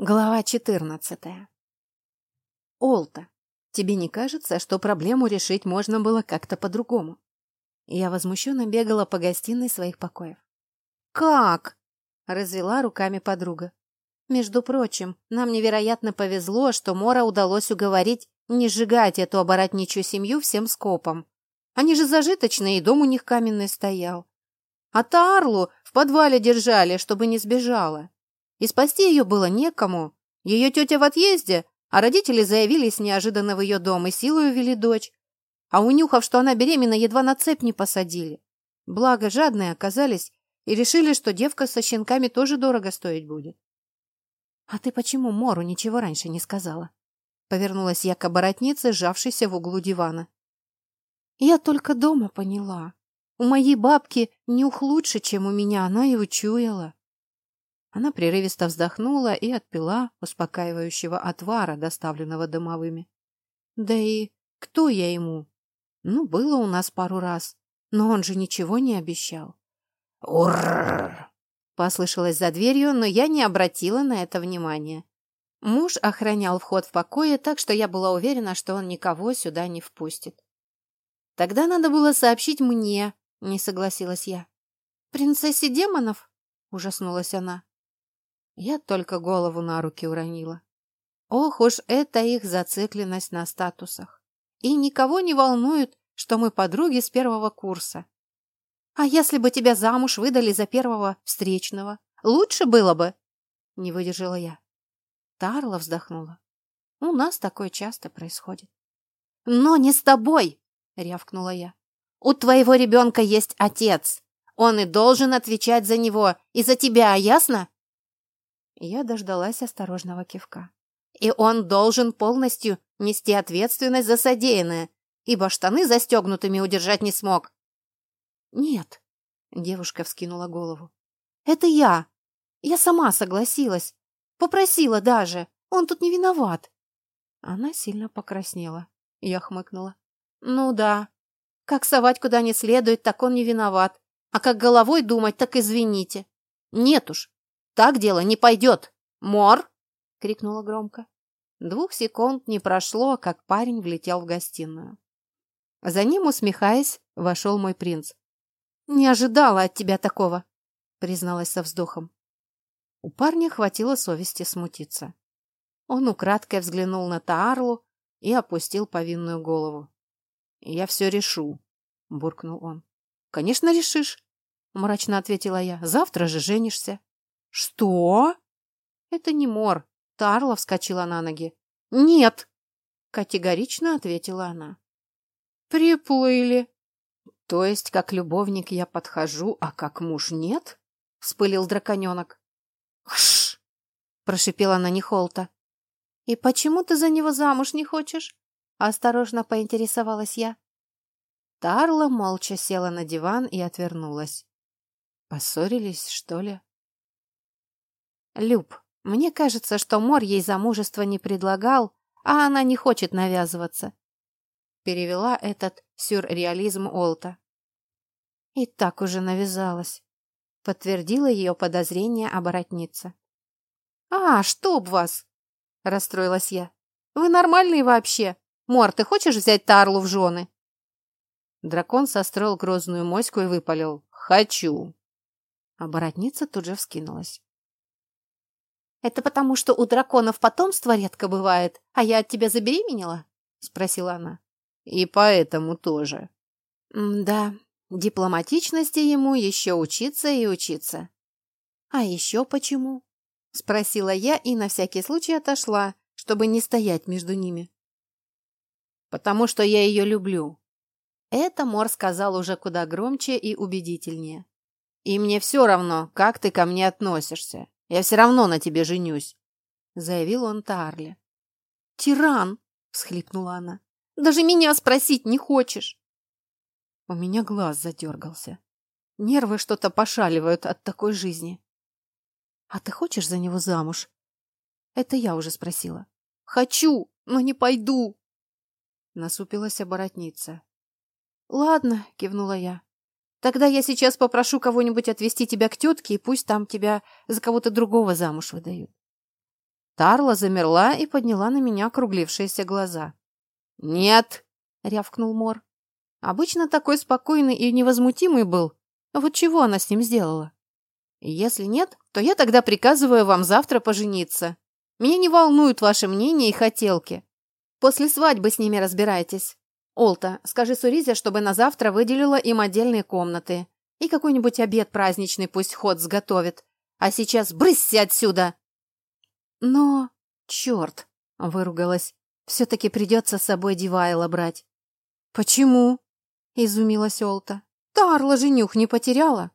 Глава 14. Олта, тебе не кажется, что проблему решить можно было как-то по-другому? Я возмущенно бегала по гостиной своих покоев. «Как?» — развела руками подруга. «Между прочим, нам невероятно повезло, что Мора удалось уговорить не сжигать эту оборотничью семью всем скопом. Они же зажиточные, и дом у них каменный стоял. А Тарлу в подвале держали, чтобы не сбежала. И спасти ее было некому. Ее тетя в отъезде, а родители заявились неожиданно в ее дом и силой увели дочь. А унюхав, что она беременна, едва на цепь не посадили. Благо, жадные оказались и решили, что девка со щенками тоже дорого стоить будет. — А ты почему Мору ничего раньше не сказала? Повернулась я к оборотнице, сжавшейся в углу дивана. — Я только дома поняла. У моей бабки нюх лучше, чем у меня, она и учуяла. Она прерывисто вздохнула и отпила успокаивающего отвара, доставленного домовыми. Да и кто я ему? Ну, было у нас пару раз, но он же ничего не обещал. «Урррр!» — послышалось за дверью, но я не обратила на это внимания. Муж охранял вход в покое, так что я была уверена, что он никого сюда не впустит. «Тогда надо было сообщить мне», — не согласилась я. «Принцессе демонов?» — ужаснулась она. Я только голову на руки уронила. Ох уж это их зацикленность на статусах. И никого не волнует, что мы подруги с первого курса. А если бы тебя замуж выдали за первого встречного, лучше было бы? Не выдержала я. Тарла вздохнула. У нас такое часто происходит. Но не с тобой, рявкнула я. У твоего ребенка есть отец. Он и должен отвечать за него и за тебя, ясно? Я дождалась осторожного кивка. И он должен полностью нести ответственность за содеянное, ибо штаны застегнутыми удержать не смог. Нет, девушка вскинула голову. Это я. Я сама согласилась. Попросила даже. Он тут не виноват. Она сильно покраснела. Я хмыкнула. Ну да. Как совать куда не следует, так он не виноват. А как головой думать, так извините. Нет уж, так дело не пойдет. Мор!» — крикнула громко. Двух секунд не прошло, как парень влетел в гостиную. За ним, усмехаясь, вошел мой принц. «Не ожидала от тебя такого», — призналась со вздохом. У парня хватило совести смутиться. Он украдкой взглянул на Таарлу и опустил повинную голову. «Я все решу», — буркнул он. «Конечно решишь», — мрачно ответила я. «Завтра же женишься». «Что?» «Это не Мор». Тарла вскочила на ноги. «Нет!» — категорично ответила она. «Приплыли». «То есть, как любовник я подхожу, а как муж нет?» — вспылил драконенок. «Хш!» — прошипела на Нихолта. «И почему ты за него замуж не хочешь?» — осторожно поинтересовалась я. Тарла молча села на диван и отвернулась. «Поссорились, что ли?» Люб, мне кажется, что Мор ей замужество не предлагал, а она не хочет навязываться. Перевела этот сюрреализм Олта. И так уже навязалась. Подтвердила ее подозрение оборотница. «А, чтоб вас!» — расстроилась я. «Вы нормальные вообще? Мор, ты хочешь взять Тарлу в жены?» Дракон состроил грозную моську и выпалил. «Хочу!» Оборотница тут же вскинулась. «Это потому, что у драконов потомство редко бывает, а я от тебя забеременела?» — спросила она. «И поэтому тоже». «Да, дипломатичности ему еще учиться и учиться». «А еще почему?» — спросила я и на всякий случай отошла, чтобы не стоять между ними. «Потому что я ее люблю». Это Мор сказал уже куда громче и убедительнее. «И мне все равно, как ты ко мне относишься. Я все равно на тебе женюсь», — заявил он Тарле. «Тиран!» — всхлипнула она. «Даже меня спросить не хочешь!» У меня глаз задергался. Нервы что-то пошаливают от такой жизни. «А ты хочешь за него замуж?» Это я уже спросила. «Хочу, но не пойду!» Насупилась оборотница. «Ладно», — кивнула я. Тогда я сейчас попрошу кого-нибудь отвезти тебя к тетке, и пусть там тебя за кого-то другого замуж выдают. Тарла замерла и подняла на меня округлившиеся глаза. «Нет!» — рявкнул Мор. Обычно такой спокойный и невозмутимый был. Вот чего она с ним сделала? Если нет, то я тогда приказываю вам завтра пожениться. Меня не волнуют ваши мнения и хотелки. После свадьбы с ними разбирайтесь. Олта, скажи Суризе, чтобы на завтра выделила им отдельные комнаты. И какой-нибудь обед праздничный пусть ход сготовит. А сейчас брысь отсюда!» «Но... черт!» — выругалась. «Все-таки придется с собой Дивайла брать». «Почему?» — изумилась Олта. «Тарла женюх не потеряла?»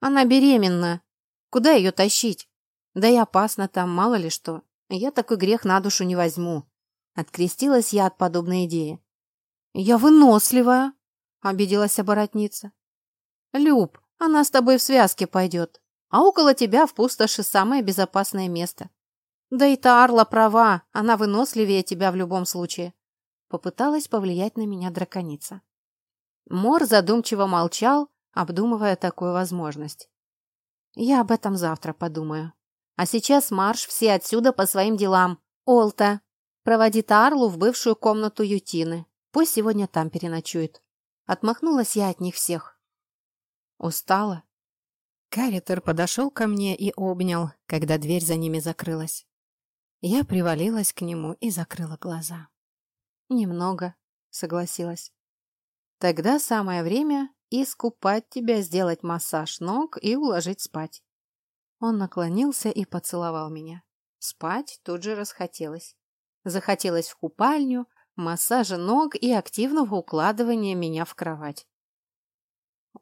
«Она беременна. Куда ее тащить? Да и опасно там, мало ли что. Я такой грех на душу не возьму». Открестилась я от подобной идеи. «Я выносливая», — обиделась оборотница. «Люб, она с тобой в связке пойдет, а около тебя в пустоши самое безопасное место. Да и та Арла права, она выносливее тебя в любом случае. Попыталась повлиять на меня драконица. Мор задумчиво молчал, обдумывая такую возможность. Я об этом завтра подумаю. А сейчас марш все отсюда по своим делам. Олта, проводи Тарлу в бывшую комнату Ютины. Пусть сегодня там переночует. Отмахнулась я от них всех. Устала. Каритер подошел ко мне и обнял, когда дверь за ними закрылась. Я привалилась к нему и закрыла глаза. «Немного», — согласилась. «Тогда самое время искупать тебя, сделать массаж ног и уложить спать». Он наклонился и поцеловал меня. Спать тут же расхотелось. Захотелось в купальню, массажа ног и активного укладывания меня в кровать.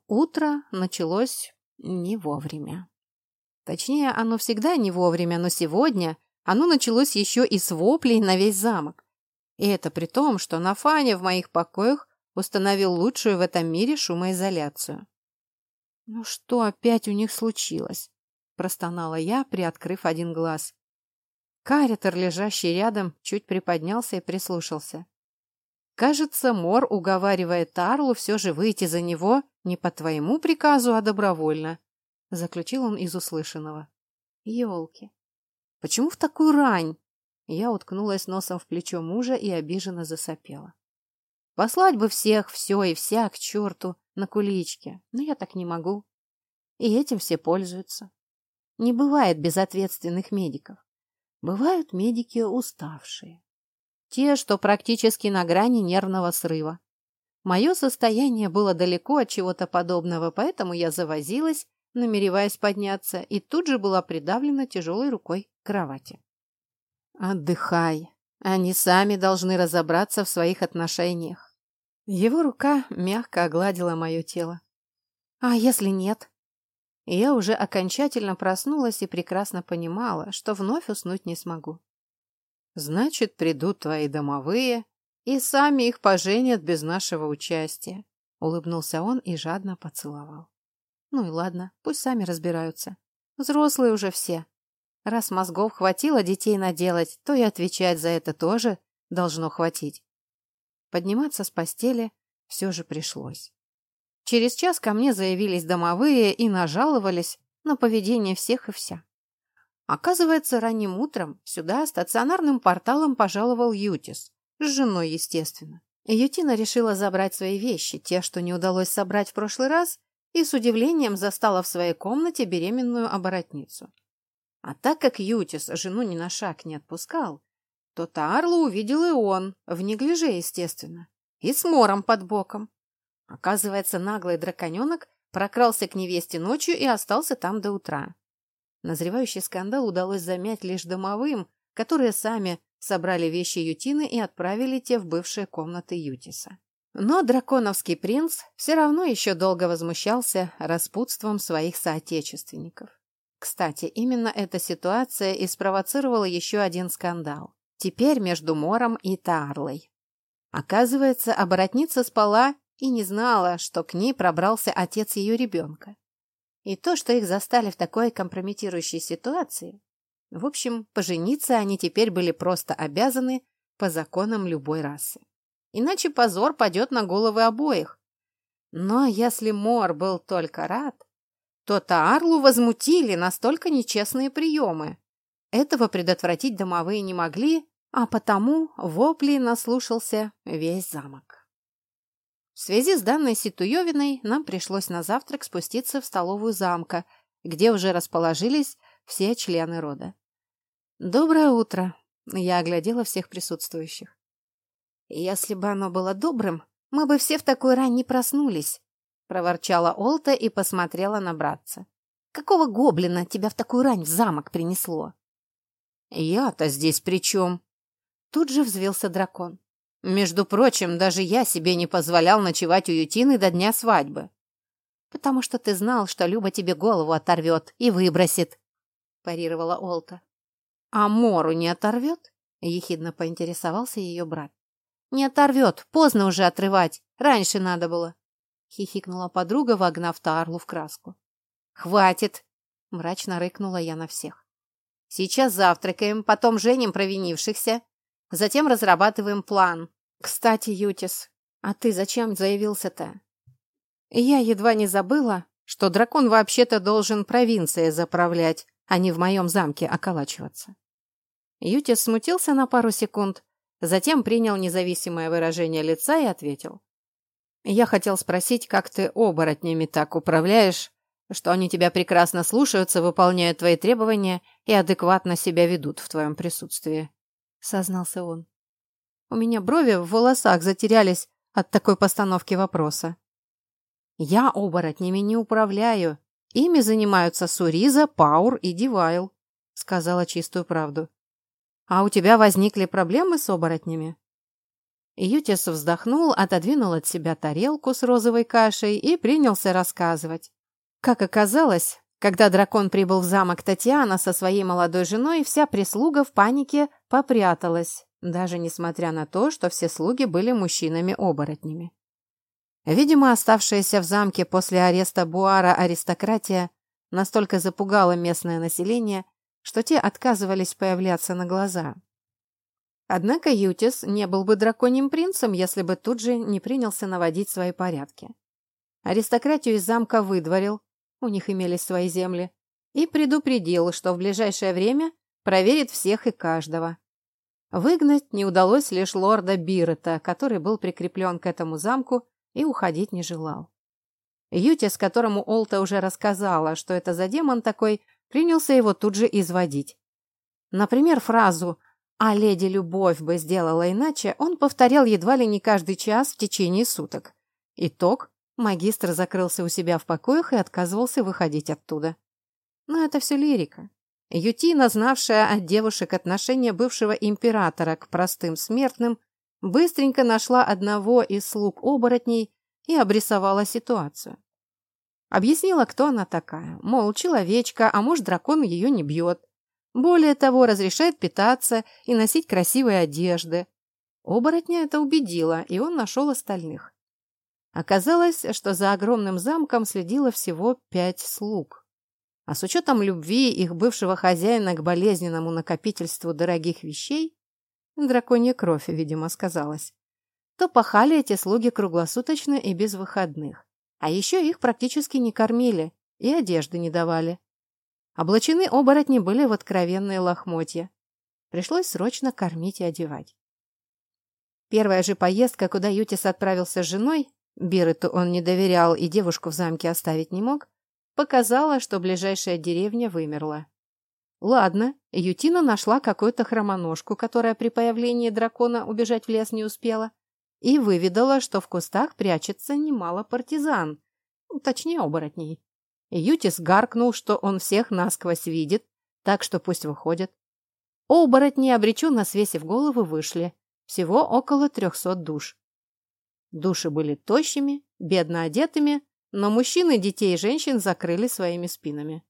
Утро началось не вовремя. Точнее, оно всегда не вовремя, но сегодня оно началось еще и с воплей на весь замок. И это при том, что Нафаня в моих покоях установил лучшую в этом мире шумоизоляцию. «Ну что опять у них случилось?» – простонала я, приоткрыв один глаз. Каритер, лежащий рядом, чуть приподнялся и прислушался. Кажется, Мор уговаривает Тарлу все же выйти за него не по твоему приказу, а добровольно, — заключил он из услышанного. Елки. Почему в такую рань? Я уткнулась носом в плечо мужа и обиженно засопела. Послать бы всех, все и вся к черту на куличке, но я так не могу. И этим все пользуются. Не бывает безответственных медиков. Бывают медики уставшие. Те, что практически на грани нервного срыва. Мое состояние было далеко от чего-то подобного, поэтому я завозилась, намереваясь подняться, и тут же была придавлена тяжелой рукой к кровати. «Отдыхай. Они сами должны разобраться в своих отношениях». Его рука мягко огладила мое тело. «А если нет?» Я уже окончательно проснулась и прекрасно понимала, что вновь уснуть не смогу. «Значит, придут твои домовые и сами их поженят без нашего участия», — улыбнулся он и жадно поцеловал. Ну и ладно, пусть сами разбираются. Взрослые уже все. Раз мозгов хватило детей наделать, то и отвечать за это тоже должно хватить. Подниматься с постели все же пришлось. Через час ко мне заявились домовые и нажаловались на поведение всех и вся. Оказывается, ранним утром сюда стационарным порталом пожаловал Ютис, с женой, естественно. Ютина решила забрать свои вещи, те, что не удалось собрать в прошлый раз, и с удивлением застала в своей комнате беременную оборотницу. А так как Ютис жену ни на шаг не отпускал, то Таарлу увидел и он, в неглиже, естественно, и с мором под боком. Оказывается, наглый драконенок прокрался к невесте ночью и остался там до утра. Назревающий скандал удалось замять лишь домовым, которые сами собрали вещи Ютины и отправили те в бывшие комнаты Ютиса. Но драконовский принц все равно еще долго возмущался распутством своих соотечественников. Кстати, именно эта ситуация и спровоцировала еще один скандал. Теперь между Мором и Тарлой. Оказывается, оборотница спала и не знала, что к ней пробрался отец ее ребенка. И то, что их застали в такой компрометирующей ситуации. В общем, пожениться они теперь были просто обязаны по законам любой расы иначе позор падет на головы обоих. Но если Мор был только рад, то Таарлу возмутили настолько нечестные приемы. Этого предотвратить домовые не могли, а потому вопли наслушался весь замок. В связи с данной ситуевиной нам пришлось на завтрак спуститься в столовую замка, где уже расположились все члены рода. «Доброе утро!» — я оглядела всех присутствующих. «Если бы оно было добрым, мы бы все в такой рань не проснулись», — проворчала Олта и посмотрела на братца. «Какого гоблина тебя в такую рань в замок принесло?» «Я-то здесь при чем?» Тут же взвился дракон. «Между прочим, даже я себе не позволял ночевать у Ютины до дня свадьбы». «Потому что ты знал, что Люба тебе голову оторвет и выбросит», — парировала Олта. «А Мору не оторвет?» — ехидно поинтересовался ее брат. «Не оторвет, поздно уже отрывать, раньше надо было», — хихикнула подруга, вогнав Тарлу в краску. «Хватит!» — мрачно рыкнула я на всех. «Сейчас завтракаем, потом женим провинившихся, затем разрабатываем план. Кстати, Ютис, а ты зачем заявился-то?» Я едва не забыла, что дракон вообще-то должен провинцией заправлять, а не в моем замке околачиваться. Ютис смутился на пару секунд, затем принял независимое выражение лица и ответил. «Я хотел спросить, как ты оборотнями так управляешь, что они тебя прекрасно слушаются, выполняют твои требования и адекватно себя ведут в твоем присутствии», — сознался он. У меня брови в волосах затерялись от такой постановки вопроса. «Я оборотнями не управляю. Ими занимаются Суриза, Паур и Дивайл», — сказала чистую правду. «А у тебя возникли проблемы с оборотнями?» Ютис вздохнул, отодвинул от себя тарелку с розовой кашей и принялся рассказывать. Как оказалось, когда дракон прибыл в замок Татьяна со своей молодой женой, вся прислуга в панике попряталась, даже несмотря на то, что все слуги были мужчинами-оборотнями. Видимо, оставшаяся в замке после ареста Буара аристократия настолько запугала местное население, что те отказывались появляться на глаза. Однако Ютис не был бы драконьим принцем, если бы тут же не принялся наводить свои порядки. Аристократию из замка выдворил, у них имелись свои земли, и предупредил, что в ближайшее время проверит всех и каждого. Выгнать не удалось лишь лорда Бирета, который был прикреплен к этому замку и уходить не желал. Ютис, которому Олта уже рассказала, что это за демон такой, принялся его тут же изводить. Например, фразу «А леди Любовь бы сделала иначе» он повторял едва ли не каждый час в течение суток. Итог Магистр закрылся у себя в покоях и отказывался выходить оттуда. Но это все лирика. Ютина, знавшая от девушек отношение бывшего императора к простым смертным, быстренько нашла одного из слуг оборотней и обрисовала ситуацию. Объяснила, кто она такая. Мол, человечка, а может, дракон ее не бьет. Более того, разрешает питаться и носить красивые одежды. Оборотня это убедило, и он нашел остальных. Оказалось, что за огромным замком следило всего пять слуг. А с учетом любви их бывшего хозяина к болезненному накопительству дорогих вещей, драконья кровь, видимо, сказалась, то пахали эти слуги круглосуточно и без выходных. А еще их практически не кормили и одежды не давали. Облачены оборотни были в откровенные лохмотья. Пришлось срочно кормить и одевать. Первая же поездка, куда Ютис отправился с женой, Бирыту он не доверял и девушку в замке оставить не мог, показала, что ближайшая деревня вымерла. Ладно, Ютина нашла какую-то хромоножку, которая при появлении дракона убежать в лес не успела, и выведала, что в кустах прячется немало партизан, точнее оборотней. Ютис гаркнул, что он всех насквозь видит, так что пусть выходят. Оборотни, обреченно свесив головы, вышли. Всего около трехсот душ. Души были тощими, бедно одетыми, но мужчины, детей и женщин закрыли своими спинами.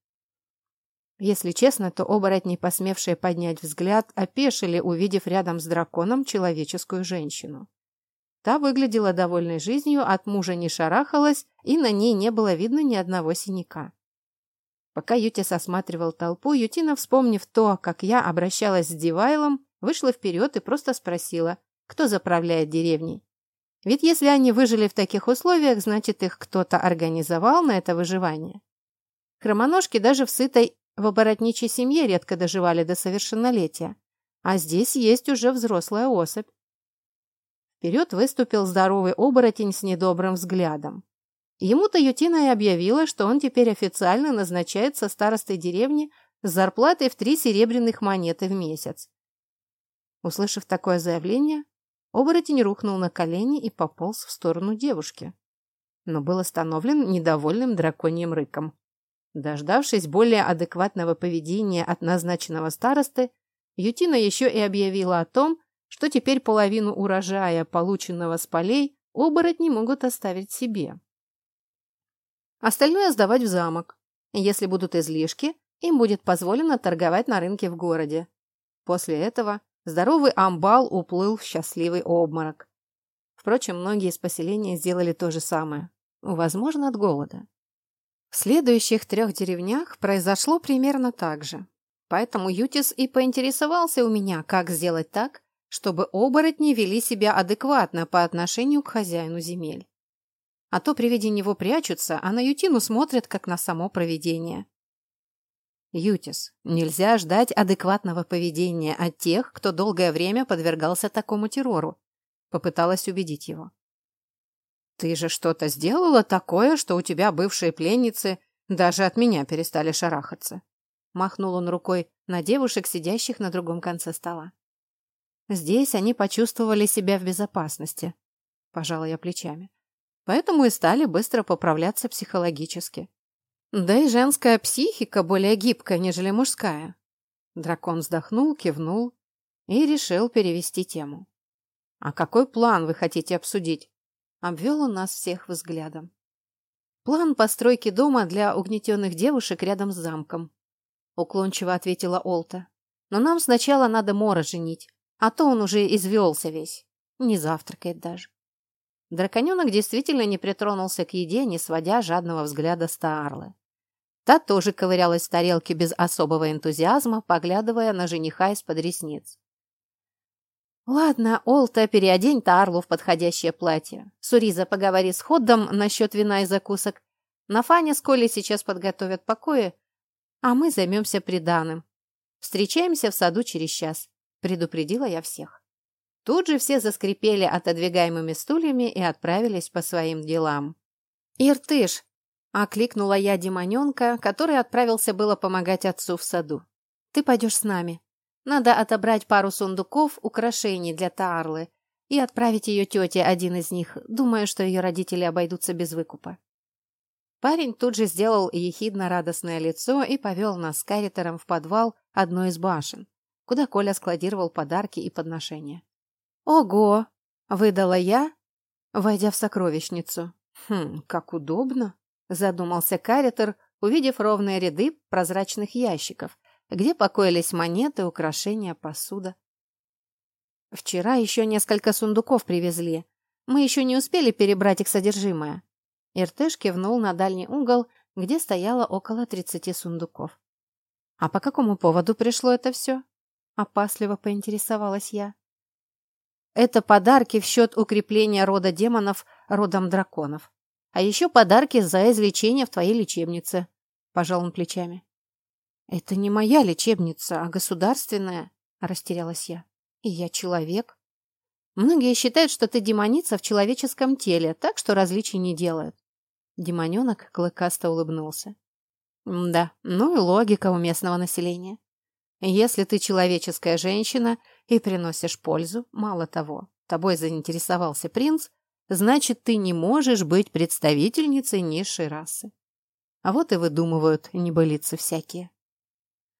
Если честно, то оборотни, посмевшие поднять взгляд, опешили, увидев рядом с драконом человеческую женщину. Та выглядела довольной жизнью, от мужа не шарахалась, и на ней не было видно ни одного синяка. Пока Ютис осматривал толпу, Ютина, вспомнив то, как я обращалась с Дивайлом, вышла вперед и просто спросила, кто заправляет деревней. Ведь если они выжили в таких условиях, значит, их кто-то организовал на это выживание. Хромоножки даже в сытой В оборотничьей семье редко доживали до совершеннолетия, а здесь есть уже взрослая особь. Вперед выступил здоровый оборотень с недобрым взглядом. Ему-то Ютина и объявила, что он теперь официально назначается старостой деревни с зарплатой в три серебряных монеты в месяц. Услышав такое заявление, оборотень рухнул на колени и пополз в сторону девушки, но был остановлен недовольным драконьим рыком. Дождавшись более адекватного поведения от назначенного старосты, Ютина еще и объявила о том, что теперь половину урожая, полученного с полей, оборотни могут оставить себе. Остальное сдавать в замок. Если будут излишки, им будет позволено торговать на рынке в городе. После этого здоровый амбал уплыл в счастливый обморок. Впрочем, многие из поселения сделали то же самое. Возможно, от голода. В следующих трех деревнях произошло примерно так же. Поэтому Ютис и поинтересовался у меня, как сделать так, чтобы оборотни вели себя адекватно по отношению к хозяину земель. А то при виде него прячутся, а на Ютину смотрят, как на само провидение. Ютис, нельзя ждать адекватного поведения от тех, кто долгое время подвергался такому террору. Попыталась убедить его. Ты же что-то сделала такое, что у тебя бывшие пленницы даже от меня перестали шарахаться. Махнул он рукой на девушек, сидящих на другом конце стола. Здесь они почувствовали себя в безопасности. Пожала я плечами. Поэтому и стали быстро поправляться психологически. Да и женская психика более гибкая, нежели мужская. Дракон вздохнул, кивнул и решил перевести тему. «А какой план вы хотите обсудить?» Обвел он нас всех взглядом. «План постройки дома для угнетенных девушек рядом с замком», уклончиво ответила Олта. «Но нам сначала надо Мора женить, а то он уже извелся весь. Не завтракает даже». Драконенок действительно не притронулся к еде, не сводя жадного взгляда Стаарлы. Та тоже ковырялась в тарелке без особого энтузиазма, поглядывая на жениха из-под ресниц. «Ладно, Олта, переодень Тарлу в подходящее платье. Суриза, поговори с Ходдом насчет вина и закусок. На Фане с Колей сейчас подготовят покои, а мы займемся приданым. Встречаемся в саду через час», — предупредила я всех. Тут же все заскрипели отодвигаемыми стульями и отправились по своим делам. «Иртыш!» — окликнула я демоненка, который отправился было помогать отцу в саду. «Ты пойдешь с нами. Надо отобрать пару сундуков, украшений для Таарлы и отправить ее тете один из них, думая, что ее родители обойдутся без выкупа. Парень тут же сделал ехидно-радостное лицо и повел нас с Каритером в подвал одной из башен, куда Коля складировал подарки и подношения. «Ого!» — выдала я, войдя в сокровищницу. «Хм, как удобно!» — задумался Каритер, увидев ровные ряды прозрачных ящиков, где покоились монеты, украшения, посуда. Вчера еще несколько сундуков привезли. Мы еще не успели перебрать их содержимое. Иртыш кивнул на дальний угол, где стояло около тридцати сундуков. А по какому поводу пришло это все? Опасливо поинтересовалась я. Это подарки в счет укрепления рода демонов родом драконов. А еще подарки за излечение в твоей лечебнице. Пожал он плечами. «Это не моя лечебница, а государственная», — растерялась я. «И я человек». «Многие считают, что ты демоница в человеческом теле, так что различий не делают». Демоненок клыкасто улыбнулся. «Да, ну и логика у местного населения. Если ты человеческая женщина и приносишь пользу, мало того, тобой заинтересовался принц, значит, ты не можешь быть представительницей низшей расы. А вот и выдумывают небылицы всякие».